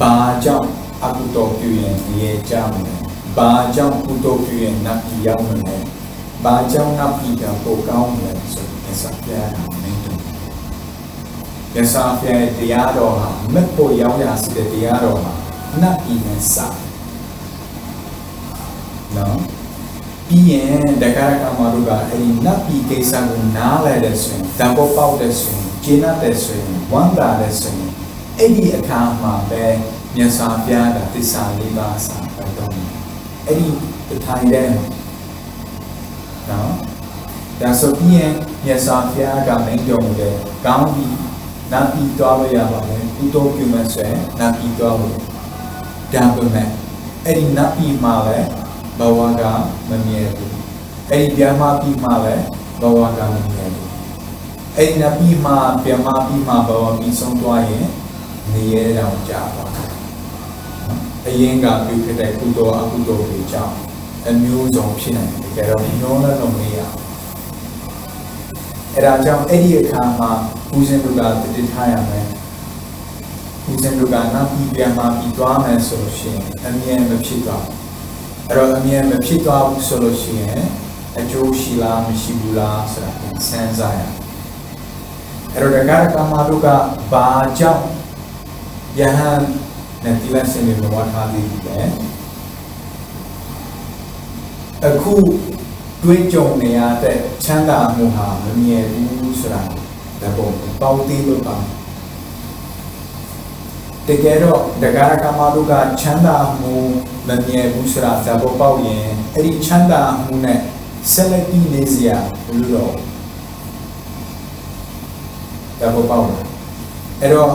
ဘာကြောင့်အကုသိုလ်ပြုရင်နေရကြမလဲဘာကြောင့်ကုသိုလ်ပြုရင်နတ်ပြည်ရောက်မလဲဘာကြောင့်နတ်ပြည်ကပိုကောင်းမလဲဆိုမြတ်စွာဘုရားကမင်းတို့မြတ်စွာဘုရားရဲ့တရားတော်ဟာမက်ဖို့ရောက်ရစီတဲ့တရားတော်ဟာနတ်ပြည်နဲ့စာနော် ပြီးရင်တက္ကရာကမတို့ကအဲ့ဒီနတ်ပြည်ကိစ္စကိုနားလဲတဲ့ဆိုရင်တံပေါ်ပေါက်တဲ့ဆိုရင်ကျင့်တဲ့ဆိုရင်ဝမ်းသာတဲ့ဆိုရင်အဲ့ဒီအခါမှာပဲမြတ်စွာဘုရားကသစ္စာလေးပါးစာပတ်တော်အဲ့ဒီထိုင်တဲ့နော်ဒါဆိုပြီးရင်မြတ်စွာဘုရားကမင်းပြောမှုတဲ့ကောင်းပြီနတ်ပြည်သွားလို့ရပါမယ်ကုသိုလ်ပြုမယ်ဆိုရင်နတ်ပြည်သွားလို့ဒါပေမဲ့အဲ့ဒီနတ်ပြည်မှာလည်း ဘဝကမမြဲဘူးအဲ့ဒီဗျာမပြည်မှာလည်းဘဝကမမြဲဘူးအဲ့ဒီနတ်ပြည်မှာဗျာမပြည်မှာဘဝပြီးဆုံးသွားရင်နေရတော့ကြာသွားတယ်အရင်ကပြုခဲ့တဲ့ကုသိုလ်အကုသိုလ်တွေကြောင့်အမျိုးစုံဖြစ်နိုင်တယ်တကယ်တော့ညှိုးလည်းလုံးမရအောင်အဲဒါကြောင့်အဲ့ဒီအခါမှာဦးဇင်းတို့ကတည်ထားရမယ်ဦးဇင်းတို့ကနောက်ပြီးပြန်มาပြီးသွားမယ်ဆိုလို့ရှိရင်အမြဲမဖြစ်သွား အဲ့တော့အမြဲမဖြစ်သွားဘူးဆိုလို့ရှိရင်အကျိုးရှိလားမရှိဘူးလားဆိုတာစမ်းစားရအဲ့တော့ဒကာကမတို့ကဘာကြောင့်ယဟန်နဲ့တိလဆင်တွေဘဝထားပြီးတယ်အခုတွေးကြုံနေရတဲ့ချမ်းသာမှုဟာမမြဲဘူးဆိုတာဒါပုံပေါင်းသိလို့ပါ တကယ်တော့ဒဂရကမတို့ကချမ်းသာမှုမမြဲဘူးဆိုတာဇာပေါ်ပေါက်ရင်အဲ့ဒီချမ်းသာမှုနဲ့ဆက်လက်ပြီးနေစရာလို့တော့ဇာပေါ်ပေါက်တယ်အဲ့တော့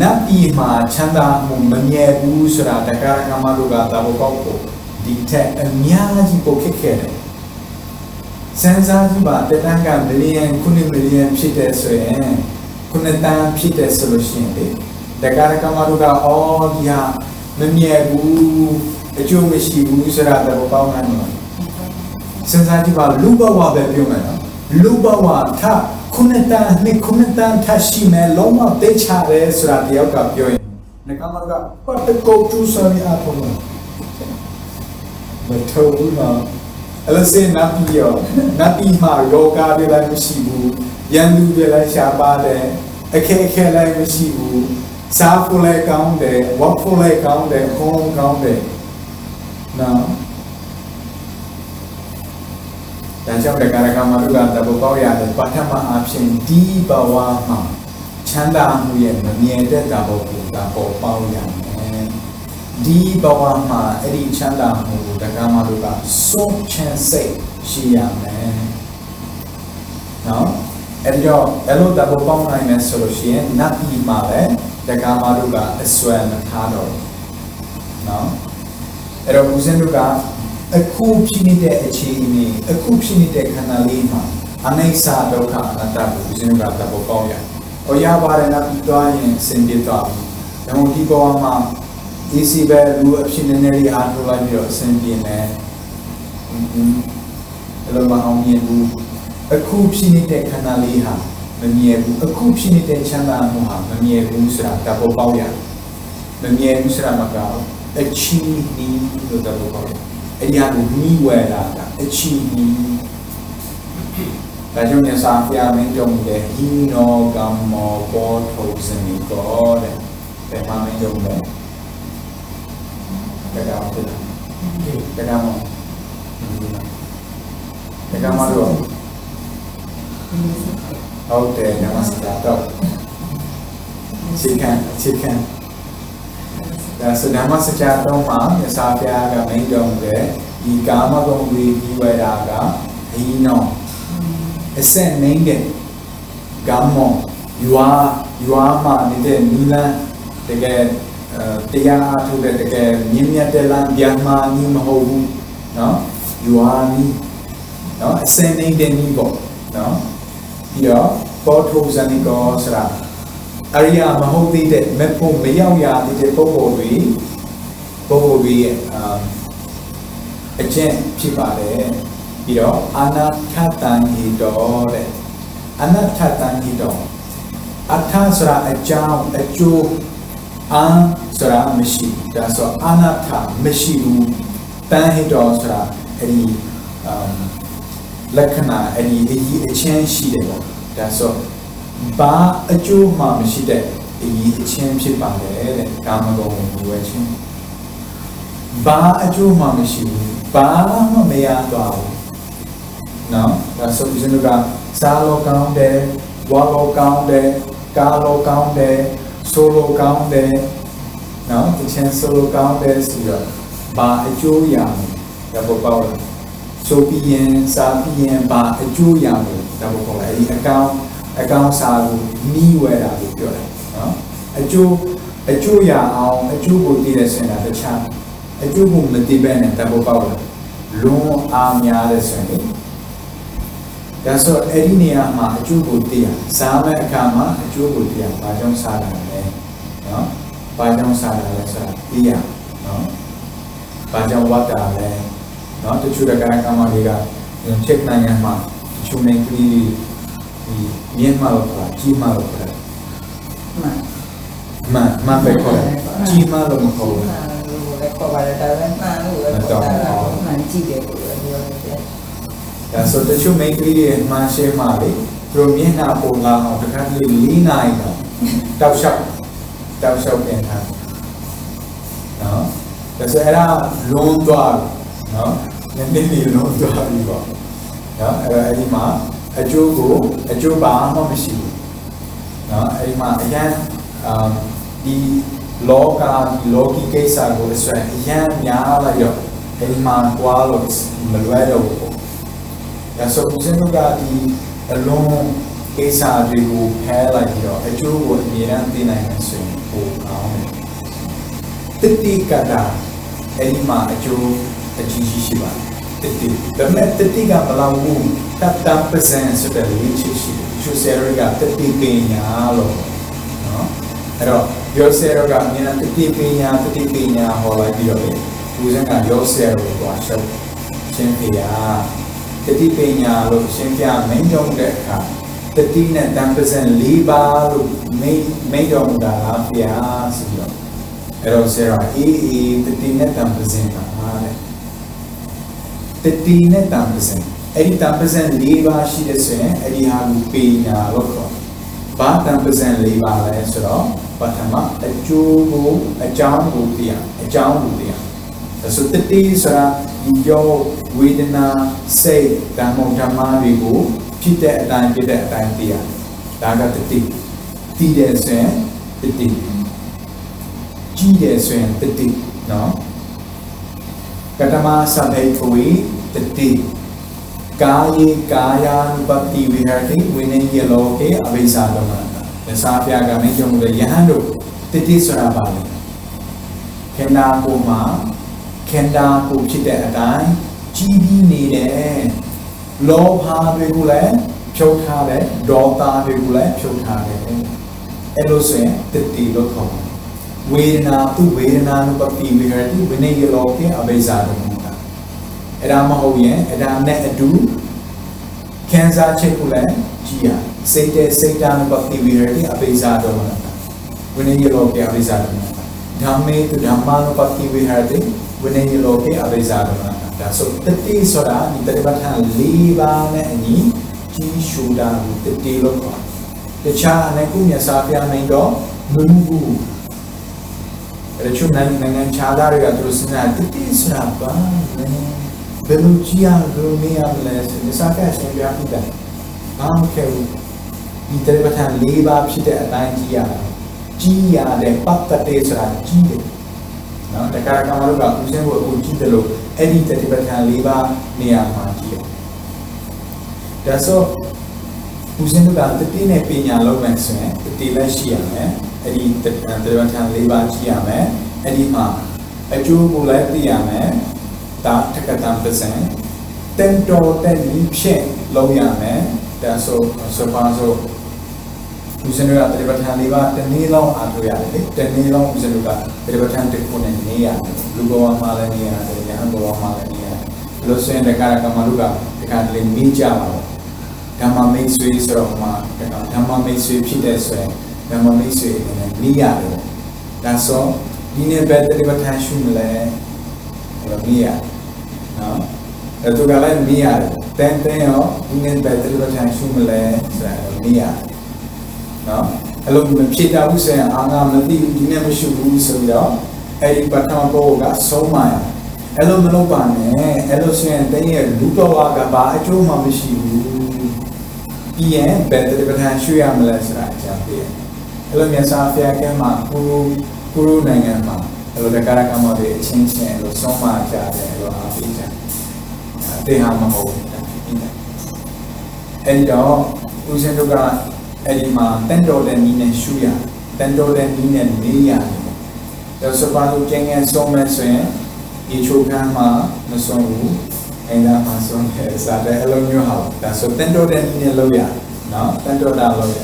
နတ်ပြည်မှာချမ်းသာမှုမမြဲဘူးဆိုတာတက္ကရာကမတို့ကသဘောပေါက်ကိုဒီထက်အများကြီးပိုခက်ခဲတယ်စံစားကြည့်ပါတတန်းကမီလီယံခုနှစ်မီလီယံဖြစ်တဲ့ဆိုရင်ခုနှစ်တန်းဖြစ်တဲ့ဆိုလို့ရှိရင်လေ တက္ကရာကမတို့ကအော်ဒီဟာမမြဲဘူးအကျိုးမရှိဘူးဆိုတာသဘောပေါက်နိုင်မှာစဉ်းစားကြည့်ပါလူဘဝပဲပြောမယ်နော်လူဘဝထခုနှစ်တန်းနှစ်ခုနှစ်တန်းထရှိမယ်လုံးဝသိချတယ်ဆိုတာတယောက်ကပြောရင်ငကမကပတ်တကောကျူဆာရီအထုံးမထုံဘူးနော်အဲ့လိုစင်နတ်ပြည်ရောနတ်ပြည်မှာယောဂတွေလည်းမရှိဘူးရန်သူတွေလည်းရှားပါတယ်အခက်အခဲလည်းမရှိဘူး စားဖို့လည်းကောင်းတယ်ဝတ်ဖို့လည်းကောင်းတယ်ခေါင်းကောင်းတယ်နော်ဒါကြောင့်တက္ကရာကမတို့ကတဘပေါက်ရတယ်ပထမအဖြစ်ဒီဘဝမှာချမ်းသာမှုရဲ့မမြင်တဲ့တဘောကိုတဘောပေါက်ရမယ်ဒီဘဝမှာအဲ့ဒီချမ်းသာမှုကိုတက္ကမတို့ကဆုံးချမ်းစိတ်ရှိရမယ်နော် အဲ့ဒီတော့အဲ့လိုတဘောပေါက်နိုင်မယ်ဆိုလို့ရှိရင်နတ်ပြည်မှာလည်းတက္ကမတို့ကအစွမ်းမထားတော့နော်အဲ့တော့ဦးဇင်းတို့ကအခုဖြစ်နေတဲ့အခြေအနေအခုဖြစ်နေတဲ့ခန္ဓာလေးမှာအနိစ္စဒုက္ခအနတ္တကိုဦးဇင်းကသဘောပေါက်ရ။ဟောရပါတယ်နော်ပြီးသွားရင်စင်ပြေသွားပြီ။ဒါမှမဟုတ်ဒီဘဝမှာ AC ပဲလူအဖြစ်နေနေလေးအားထုတ်လိုက်ပြီးတော့အစင်ပြေမယ်။အဲ့လိုမအောင်မြင်ဘူး။ အခုဖြစ်နေတဲ့ခန္ဓာလေးဟာမမြဲဘူး။အခုဖြစ်နေတဲ့ချမ်းသာမှုဟာမမြဲဘူးဆိုတာသဘောပေါက်ရ။မမြဲဘူးဆိုတာမကအချီးနီးလို့သဘောပေါက်ရ။အရာကိုနီးဝယ်လာတာအချီးနီးဒါကြောင့်မြတ်စွာဘုရားမင်းတော်မူတဲ့ဟိနောကမ္မောဘောထုစနိကောတဲ့ဘယ်မှာမင်းတော်မူလဲတရားဖြစ်တယ်တရားမတရားမလို့ ဟုတ်တယ်နမစကာတော့စိတ်ခံစိတ်ခံဒါဆိုဓမ္မစကြာတော့မှာမြတ်စွာဘုရားကမင်းတော်မူတဲ့ဒီကာမဂုဏ်တွေပြီးဝဲတာကဟိနောအစက်နိုင်တဲ့ဂမ်မောယွာယွာမှာနေတဲ့နီလန်တကယ်တရားအားထုတ်တဲ့တကယ်မြင့်မြတ်တဲ့လမ်းပြန်မှနီးမဟုတ်ဘူးเนาะယွာနီးเนาะအစက်နိုင်တဲ့နီးပေါ့เนาะ ပြီးတော့ပေါ်ထုဇန်နီကောဆိုတာအရိယာမဟုတ်သေးတဲ့မဖို့မရောက်ရသေးတဲ့ပုဂ္ဂိုလ်တွေပုဂ္ဂိုလ်တွေရဲ့အကျင့်ဖြစ်ပါတယ်ပြီးတော့အနာထတန်ဟိတောတဲ့အနာထတန်ဟိတောအထာဆိုတာအကြောင်းအကျိုးအာဆိုတာမရှိဒါဆိုအနာထမရှိဘူးတန်ဟိတောဆိုတာအဲ့ဒီ လက္ခဏာအဲ့ဒီအကြီးအချင်းရှိတယ်ပေါ့ဒါဆိုဘာအကျိုးမှမရှိတဲ့အကြီးအချင်းဖြစ်ပါတယ်တဲ့ကာမဂုဏ်ကိုဝယ်ခြင်းဘာအကျိုးမှမရှိဘူးဘာမှမရတော့ဘူးနော်ဒါဆိုဦးဇင်းတို့ကစားလို့ကောင်းတယ်ဝါလို့ကောင်းတယ်ကားလို့ကောင်းတယ်ဆိုလို့ကောင်းတယ်နော်တချင်ဆိုလို့ကောင်းတယ်ဆိုတော့ဘာအကျိုးရမယ်ဒါပေါ်ပေါ့ ဆိုပြီးရင်စားပြီးရင်ဘာအကျိုးရမယ်ဒါပေါ်ပေါ့လေအကောင်အကောင်စားကိုနီးဝဲတာလို့ပြောတယ်နော်အကျိုးအကျိုးရအောင်အကျိုးကိုသိတဲ့စင်တာတခြားအကျိုးကိုမသိဘဲနဲ့ဒါပေါ်ပေါ့လုံးအားများတဲ့ဆိုရင်ဒါဆိုအဲ့ဒီနေရာမှာအကျိုးကိုသိရစားမဲ့အခါမှာအကျိုးကိုသိရဘာကြောင့်စားတာလဲနော်ဘာကြောင့်စားတာလဲဆိုတာသိရနော်ဘာကြောင့်ဝတ်တာလဲ နော်တချို့တက္ကရာကမ္မတွေကချက်နိုင်ငံမှာတချို့နေကလေးဒီမြင်းမလို့ခေါ်ကြီးမလို့ခေါ်မှန်မှန်မှန်ပဲခေါ်ကြီးမလို့မခေါ်ဘူးလည်းခေါ်ပါတယ်ဒါပေမဲ့မှန်လို့လည်းခေါ်တာမှန်ကြည့်တယ်လို့လည်းပြောတယ်ဒါဆိုတချို့မိန်းကလေးတွေမှန်ရှင်းမှလေသူတို့မျက်နှာပုံလာအောင်တစ်ခါတလေ၄နိုင်တော့တောက်လျှောက်တောက်လျှောက်ပြန်ထားနော်ဒါဆိုအဲ့ဒါလုံးသွား နော်နည်းနည်းလေးလုံးသွားပြီပေါ့နော်အဲ့ဒါအဲ့ဒီမှာအကျိုးကိုအကျိုးဘာမှမရှိဘူးနော်အဲ့ဒီမှာအရင်အာဒီလောကဒီလောကီကိစ္စကိုအစွမ်းအရင်များလိုက်တော့အဲ့ဒီမှာကွာလို့မလွဲတော့ဘူးဒါဆိုဦးဇင်းတို့ကဒီအလုံးကိစ္စတွေကိုဖဲလိုက်ပြီးတော့အကျိုးကိုအမြဲတမ်းသိနိုင်မယ်ဆိုရင်ပိုကောင်းတယ်တတိကတာအဲ့ဒီမှာအကျိုး အကြီးကြီးရှိပါတယ်တတိဒါပေမဲ့တတိကဘလောက်ဘူးတပ်တပ်ပစံဆိုတဲ့လေးချစ်ရှိတယ်ကျူဆယ်ရကတတိပညာလို့နော်အဲ့တော့ယောဆယ်ရကအမြဲတမ်းတတိပညာတတိပညာဟောလိုက်ပြီးတော့လေဦးစင်းကယောဆယ်ရကိုသွားရှုပ်ချင်းဖေးရတတိပညာလို့ရှင်းပြမင်းကြောင့်တဲ့အခါတတိနဲ့တန်ပစံ၄ပါးလို့မိမိကြောင့်တာလားဖေးဆိုပြီးတော့အဲ့တော့ဆရာအေးအေးတတိနဲ့တန်ပစံပါတဲ့ တတိနဲ့တန်ပစံအဲ့ဒီတန်ပစံ၄ပါးရှိတဲ့ဆိုရင်အဲ့ဒီဟာကိုပညာလို့ခေါ်ဘာတန်ပစံ၄ပါးလဲဆိုတော့ပထမအကျိုးကိုအကြောင်းကိုသိရအကြောင်းကိုသိရဒါဆိုတတိဆိုတာဒီယောဝေဒနာစိတ်ဓမ္မဓမ္မတွေကိုဖြစ်တဲ့အတိုင်းဖြစ်တဲ့အတိုင်းသိရဒါကတတိတည်တယ်ဆိုရင်တတိကြီးတယ်ဆိုရင်တတိနော် ကတမသဗ္ဗေကဝေတတိကာယေကာယ ानु ပတိဝိဟတိဝိနည်းလောကေအဘိဇာသမဏသစာပြကမင်းကြောင့်လေယဟန်တို့တတိဆိုတာပါလေခန္ဓာကိုယ်မှာခန္ဓာကိုယ်ဖြစ်တဲ့အတိုင်းကြီးပြီးနေတယ်လောဘတွေကိုလည်းဖြုတ်ထားတယ်ဒေါသတွေကိုလည်းဖြုတ်ထားတယ်အဲ့လိုဆိုရင်တတိလို့ခေါ်တယ် ဝေဒနာသူဝေဒနာ ानु ပတိဝိဟတိဝိနည်းလောကေအဘိဇာသမဏအဲ့ဒါမဟုတ်ရင်အဲ့ဒါနဲ့အတူခံစားချက်ကိုလည်းကြည့်ရစိတ်တဲ့စိတ်ဓာတ်နဲ့ပတ်သက်ပြီးရတဲ့အပိစာတော်မှာဝိနည်းလောကအပိစာတော်မှာဓမ္မေသူဓမ္မနဲ့ပတ်သက်ပြီးရတဲ့ဝိနည်းလောကအပိစာတော်မှာဒါဆိုတတိဆိုတာဒီတတိပဋ္ဌာန်၄ပါးနဲ့အညီကြီးရှုတာကိုတတိလို့ခေါ်တခြားအနေကုမြတ်စာပြနိုင်တော့မမှုဘူး အဲ့ဒါချုံနိုင်နိုင်ငံခြားသားတွေကသူတို့စဉ်းစားတတိဆိုတာပါလဲဘယ်လိုကြည့်ရဘယ်လိုနေရမလဲဆိုရင်စာကရှင်းပြပြတယ်။ဘာမှမခဲဘူး။ဒီတရပဋ္ဌာန်၄ပါးဖြစ်တဲ့အတိုင်းကြည့်ရတာ။ကြည့်ရတဲ့ပတ်သက်တဲ့ဆိုတာကြည့်တယ်။နော်တခါကမှတို့ကဦးစင်းကိုအခုကြည့်တယ်လို့အဲ့ဒီတရပဋ္ဌာန်၄ပါးနေရာမှာကြည့်တယ်။ဒါဆိုဦးစင်းတို့ကတတိနဲ့ပညာလုံးမယ်ဆိုရင်တတိလည်းရှိရမယ်။ အဲ့ဒီတရပဋ္ဌာန်၄ပါးကြည့်ရမယ်။အဲ့ဒီမှာအကျိုးကိုလည်းသိရမယ်။ဒါတက္ကတံပစံတန်တော်တဲ့ဤဖြင့်လုံးရမယ်ဒါဆိုဆိုပါဆိုဦးဇင်းတို့ကတတိပဋ္ဌာန်လေးပါတနည်းလုံးအားထုတ်ရတယ်လေတနည်းလုံးဦးဇင်းတို့ကတတိပဋ္ဌာန်တစ်ခုနဲ့နေရတယ်လူဘဝမှာလည်းနေရတယ်ဉာဏ်ဘဝမှာလည်းနေရတယ်လို့ဆိုရင်တက္ကရာကမလူကတက္ကရာလေးနေကြပါတော့ဓမ္မမိတ်ဆွေဆိုတော့မှဓမ္မမိတ်ဆွေဖြစ်တဲ့ဆိုရင် ဓမ္မမိတ်ဆွေအနေနဲ့နေရတယ်ဒါဆိုဒီနေ့ပဲတတိပဋ္ဌာန်ရှုမလဲတော့မြည်ရနော်အဲ့သူကလည်းမြည်ရတယ်တန်တန်ရောဒီနေ့ပဲတတိပဋ္ဌာန်ရှုမလဲဆိုတာမြည်ရနော်အဲ့လိုမဖြစ်တာဘူးဆိုရင်အာငါမသိဘူးဒီနေ့မရှုဘူးဆိုပြီးတော့အဲ့ဒီပထမဘောကဆုံးမရအဲ့လိုမလုပ်ပါနဲ့အဲ့လိုဆိုရင်တကယ်လူတော်ဝါကဘာအကျိုးမှမရှိဘူးပြီးရင်ဘယ်တတိပဋ္ဌာန်ရှုရမလဲဆိုတာအကြံပေးတယ် အဲ့လိုမြတ်စွာဘုရားကမှကုကုရုနိုင်ငံမှာအဲ့လိုတက္ကရာကမောတွေအချင်းချင်းအဲ့လိုဆုံးမကြတယ်အဲ့လိုအားပေးကြအတေဟာမဟုတ်ဘူးအဲ့ဒီတော့ဦးဇင်းတို့ကအဲ့ဒီမှာတန်တော်တဲ့နီးနဲ့ရှူရတန်တော်တဲ့နီးနဲ့နေရတယ်ဒါဆိုပါလို့ကျင်းငယ်ဆုံးမဲ့ဆိုရင်ဒီချိုခန်းမှာမဆုံးဘူးအဲ့ဒါမှဆုံးတယ်စားတယ်အဲ့လိုမျိုးဟာဒါဆိုတန်တော်တဲ့နီးနဲ့လုပ်ရနော်တန်တော်တာလုပ်ရ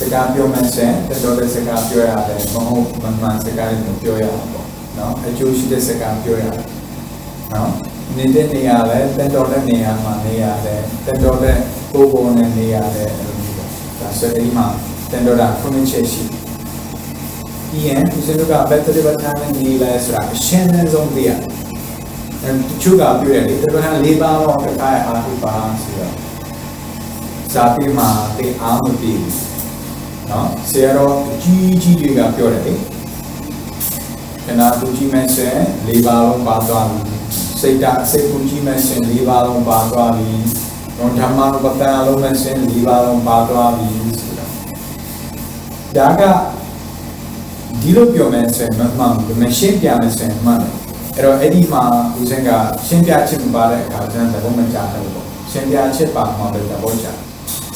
စကားပြောမှဆိုရင်တတော်တဲ့စကားပြောရတယ်မဟုတ်မမှန်စကားတွေပြောရအောင်ပေါ့နော်အကျိုးရှိတဲ့စကားပြောရတယ်နော်နေတဲ့နေရာလဲတတော်တဲ့နေရာမှာနေရတယ်တတော်တဲ့ကိုယ်ပေါ် နဲ့နေရတယ်အဲ့လိုမျိုးပေါ့ဒါဆိုဒီမှာတတော်တာခုနှစ်ချက်ရှိပြီးရင်ဒီစကဘက်တရီဘတ်ထားနေနေလဲဆိုတာအရှင်းဆုံးသိရတယ်အဲတချို့ကပြောတယ်လေတတော်တာ၄ပါးတော့တစ်ခါအားထုတ်ပါဆိုတော့ဇာတိမှာသိအားမပြီးဘူးနော်ဆရာတော်အကြီးကြီးတွေကပြောတယ်လေခဏသူကြီးမဲ့ဆယ်၄ပါးလုံးပါသွားပြီစိတ်ဓာတ်စိတ်ကူကြီးမဲ့ဆယ်၄ပါးလုံးပါသွားပြီတော့ဓမ္မပတ္တန်လုံးမဲ့ဆယ်၄ပါးလုံးပါသွားပြီဆိုတာဒါကဒီလိုပြောမယ်ဆိုရင်မမှန်ဘူးမရှင်းပြမယ်ဆိုရင်မှန်တယ်အဲ့တော့အဲ့ဒီမှာဦးစင်ကရှင်းပြချက်မပါတဲ့အခါကျတော့သဘောမကျတယ်ပေါ့ရှင်းပြချက်ပါမှပဲသဘောကျစ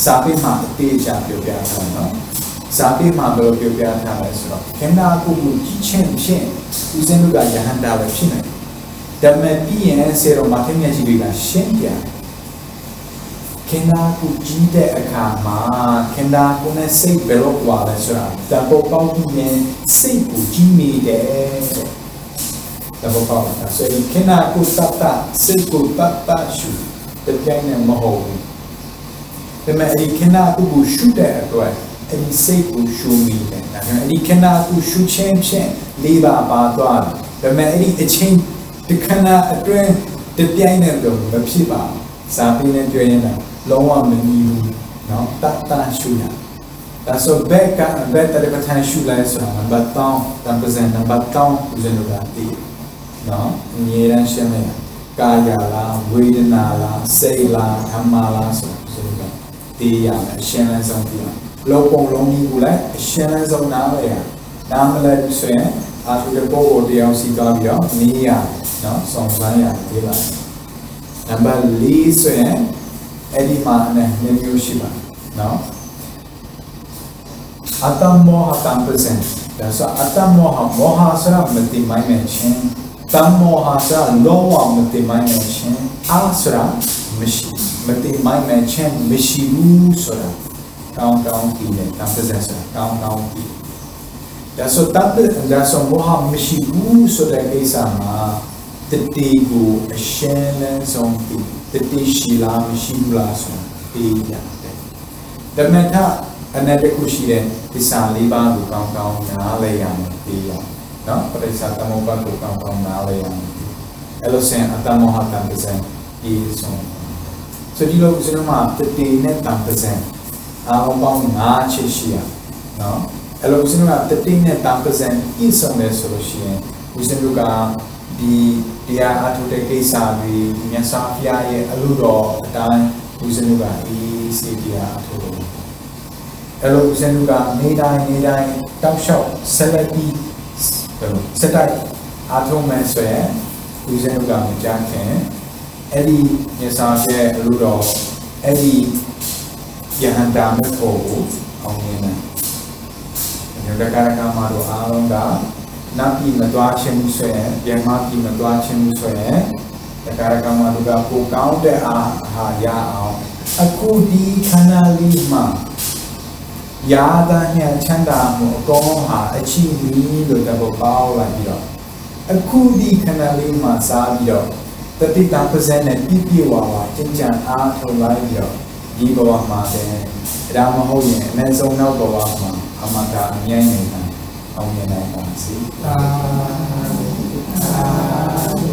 စာပေမှာအသေးအချာပြောပြထားတယ်နော် စာပေမှာဘယ်လိုပြောပြထားလဲဆိုတော့ခန္ဓာကိုယ်ကိုကြီးချင်းဖြင့်ဦးဇင်းတို့ကယဟန္တာပဲဖြစ်နေတယ်ဒါပေမဲ့ပြီးရင်ဆေရောမာထင်းမြတ်ကြီးတွေကရှင်းပြတယ်ခန္ဓာကိုကြီးတဲ့အခါမှာခန္ဓာကိုယ်နဲ့စိတ်ဘယ်လိုကွာလဲဆိုတာတဘောပေါက်ပြီးရင်စိတ်ကိုကြီးမိတယ်တဘောပေါက်တာဆိုရင်ခန္ဓာကိုယ်တတ်တာစိတ်ကိုတတ်တာရှုတပြိုင်နဲ့မဟုတ်ဘူးဒါပေမဲ့ဒီခန္ဓာကိုယ်ကိုရှုတဲ့အတွက် အဲ့ဒီစိတ်ကိုရှုမိတယ်ဒါပေမဲ့အဲ့ဒီခန္ဓာကိုယ်ရှုခြင်းဖြင့်လေးပါပါသွားတယ်ဒါပေမဲ့အဲ့ဒီအချင်းဒီခန္ဓာအတွင်းတပြိုင်နဲ့တော့မဖြစ်ပါဘူးစာပေနဲ့ပြောရင်လည်းလုံးဝမညီဘူးเนาะတတ်တာရှုရဒါဆိုဘက်ကဘက်တရပထန်ရှုလိုက်ဆိုတာနံပါတ်10တန်ပစံနံပါတ်10ဦးဇင်းတို့ကတည်เนาะအမြဲတမ်းရှင်းလိုက်ကာယလားဝေဒနာလားစိတ်လားဓမ္မလားဆိုဦးဇင်းတို့ကတည်ရမယ်အရှင်းလန်းဆုံးတည်ရ လုံးပုံလုံးကြီးကိုလည်းအရှင်းဆုံးနားမလည်နားမလည်ဘူးဆိုရင်အာထုတဲ့ပုံပေါ်တရားစီကားပြီးတော့နီးရနော်ဆောင်စားရပြေးလိုက်နံပါတ်၄ဆိုရင်အဲ့ဒီမှာနဲ့နည်းမျိုးရှိပါနော်အတ္တမောဟတံပစံဒါဆိုအတ္တမောဟမောဟဆိုရမတိမိုင်းနေခြင်းတမောဟဆိုရလောဘမတိမိုင်းနေခြင်းအာဆိုရမရှိမတိမိုင်းနေခြင်းမရှိဘူးဆိုတာ ကောင်းကောင်းကြည့်တယ်တံပစံဆိုတာကောင်းကောင်းကြည့်ဒါဆိုတတ်ဒါဆိုမောဟမရှိဘူးဆိုတဲ့ကိစ္စမှာတတိကိုအရှင်းလန်းဆုံးကြည့်တတိရှိလားမရှိဘူးလားဆိုတာသိရတယ်။ဓမ္မထအနေတခုရှိတဲ့သစ္စာလေးပါးကိုကောင်းကောင်းနားလည်ရမယ်သိရမယ်။နော်ပရိစ္ဆာသမုပ္ပါဒ်ကိုကောင်းကောင်းနားလည်ရမယ်။အဲ့လိုဆိုရင်အတ္တမောဟတံပဇံဒီဆုံးဆိုဒီလိုဆိုတော့မှတတိနဲ့တံပဇံ အားလုံးပေါင်း၅ချက်ရှိရနော်အဲ့လိုဆိုတော့တတိနဲ့တံပဇံဤဆုံးလဲဆိုလို့ရှိရင်ဦးဇင်းတို့ကဒီတရားအထုတဲ့ကိစ္စတွေမြတ်စွာဘုရားရဲ့အလိုတော်အတိုင်းဦးဇင်းတို့ကဒီစေတရားအထုလို့အဲ့လိုဦးဇင်းတို့ကနေတိုင်းနေတိုင်းတောက်လျှောက်ဆက်လက်ပြီးစက်တိုက်အထုမယ်ဆိုရင်ဦးဇင်းတို့ကမကြခင်အဲ့ဒီမြတ်စွာဘုရားရဲ့အလိုတော်အဲ့ဒီ ယဟန္တာမဖို့ကိုအောင်မြင်တယ်ဒါကရကမှာတော့အားလုံးကနတ်ပြည်မသွားခြင်းမှုဆိုရင်ယမပြည်မသွားခြင်းမှုဆိုရင်တက္ကရာကမတို့ကပိုကောင်းတဲ့အာဟာရအောင်အခုဒီခန္ဓာလေးမှာယာဒညာချမ်းသာမှုအကောင်းဟာအချီးမီလို့တဘောပေါက်လာပြီးတော့အခုဒီခန္ဓာလေးမှာစားပြီးတော့တတိတပဇက်နဲ့ပြည့်ပြည့်ဝဝကျင့်ကြံအားထုတ်လိုက်ပြီးတော့ ဒီဘဝမှာပဲဒါမဟုတ်ရင်အနည်းဆုံးနောက်ဘဝမှာအမတာအမြဲတမ်းအောင်မြင်နိုင်ပါစေ။အာမင်။အာမင်။